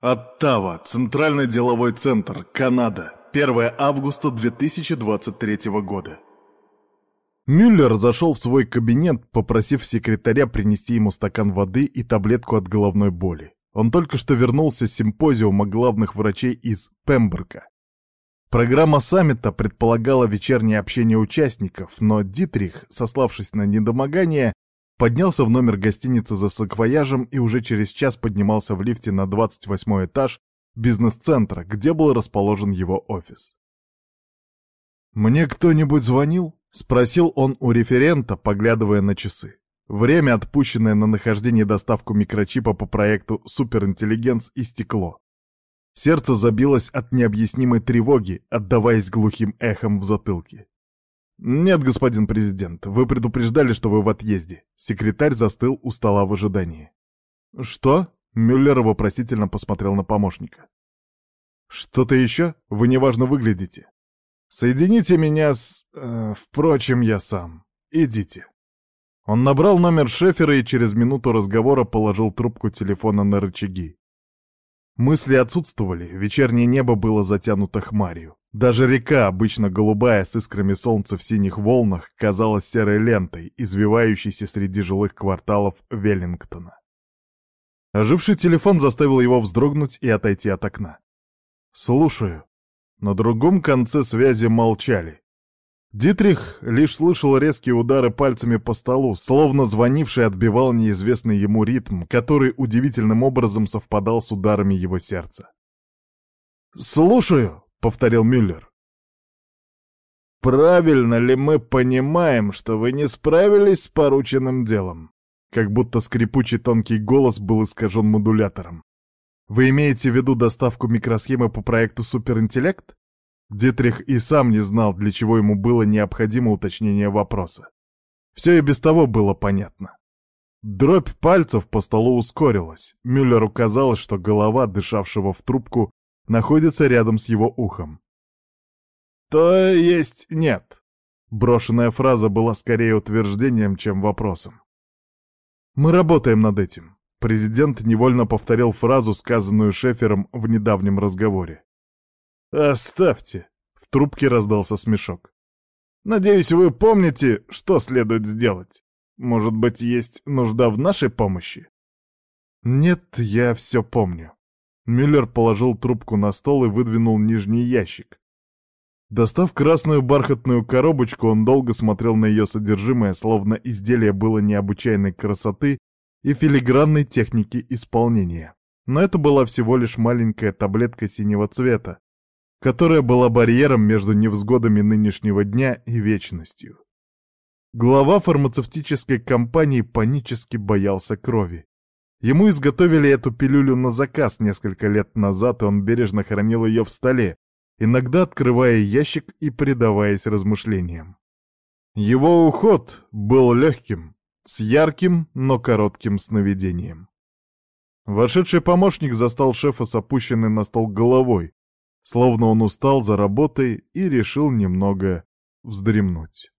Оттава, Центральный деловой центр, Канада. 1 августа 2023 года. Мюллер зашел в свой кабинет, попросив секретаря принести ему стакан воды и таблетку от головной боли. Он только что вернулся с симпозиума главных врачей из Пемберга. Программа саммита предполагала вечернее общение участников, но Дитрих, сославшись на недомогание, Поднялся в номер гостиницы за саквояжем и уже через час поднимался в лифте на 28 этаж бизнес-центра, где был расположен его офис. «Мне кто-нибудь звонил?» — спросил он у референта, поглядывая на часы. Время, отпущенное на нахождение доставку микрочипа по проекту «Суперинтеллигенс» истекло. Сердце забилось от необъяснимой тревоги, отдаваясь глухим эхом в затылке. «Нет, господин президент, вы предупреждали, что вы в отъезде». Секретарь застыл у стола в ожидании. «Что?» — Мюллер вопросительно посмотрел на помощника. «Что-то еще? Вы неважно выглядите. Соедините меня с... Э, впрочем, я сам. Идите». Он набрал номер Шефера и через минуту разговора положил трубку телефона на рычаги. Мысли отсутствовали, вечернее небо было затянуто хмарью. Даже река, обычно голубая, с искрами солнца в синих волнах, казалась серой лентой, извивающейся среди жилых кварталов Веллингтона. Оживший телефон заставил его вздрогнуть и отойти от окна. «Слушаю». На другом конце связи молчали. Дитрих лишь слышал резкие удары пальцами по столу, словно звонивший отбивал неизвестный ему ритм, который удивительным образом совпадал с ударами его сердца. «Слушаю», — повторил Мюллер. «Правильно ли мы понимаем, что вы не справились с порученным делом?» Как будто скрипучий тонкий голос был искажен модулятором. «Вы имеете в виду доставку микросхемы по проекту «Суперинтеллект»?» Дитрих и сам не знал, для чего ему было необходимо уточнение вопроса. Все и без того было понятно. Дробь пальцев по столу ускорилась. Мюллеру казалось, что голова, дышавшего в трубку, находится рядом с его ухом. «То есть нет». Брошенная фраза была скорее утверждением, чем вопросом. «Мы работаем над этим», — президент невольно повторил фразу, сказанную Шефером в недавнем разговоре. «Оставьте», — в трубке раздался смешок. «Надеюсь, вы помните, что следует сделать. Может быть, есть нужда в нашей помощи?» «Нет, я все помню». Мюллер положил трубку на стол и выдвинул нижний ящик. Достав красную бархатную коробочку, он долго смотрел на ее содержимое, словно изделие было необычайной красоты и филигранной техники исполнения. Но это была всего лишь маленькая таблетка синего цвета, которая была барьером между невзгодами нынешнего дня и вечностью. Глава фармацевтической компании панически боялся крови. Ему изготовили эту пилюлю на заказ несколько лет назад, и он бережно хранил ее в столе, иногда открывая ящик и предаваясь размышлениям. Его уход был легким, с ярким, но коротким сновидением. Вошедший помощник застал шефа с опущенной на стол головой, словно он устал за работой и решил немного вздремнуть.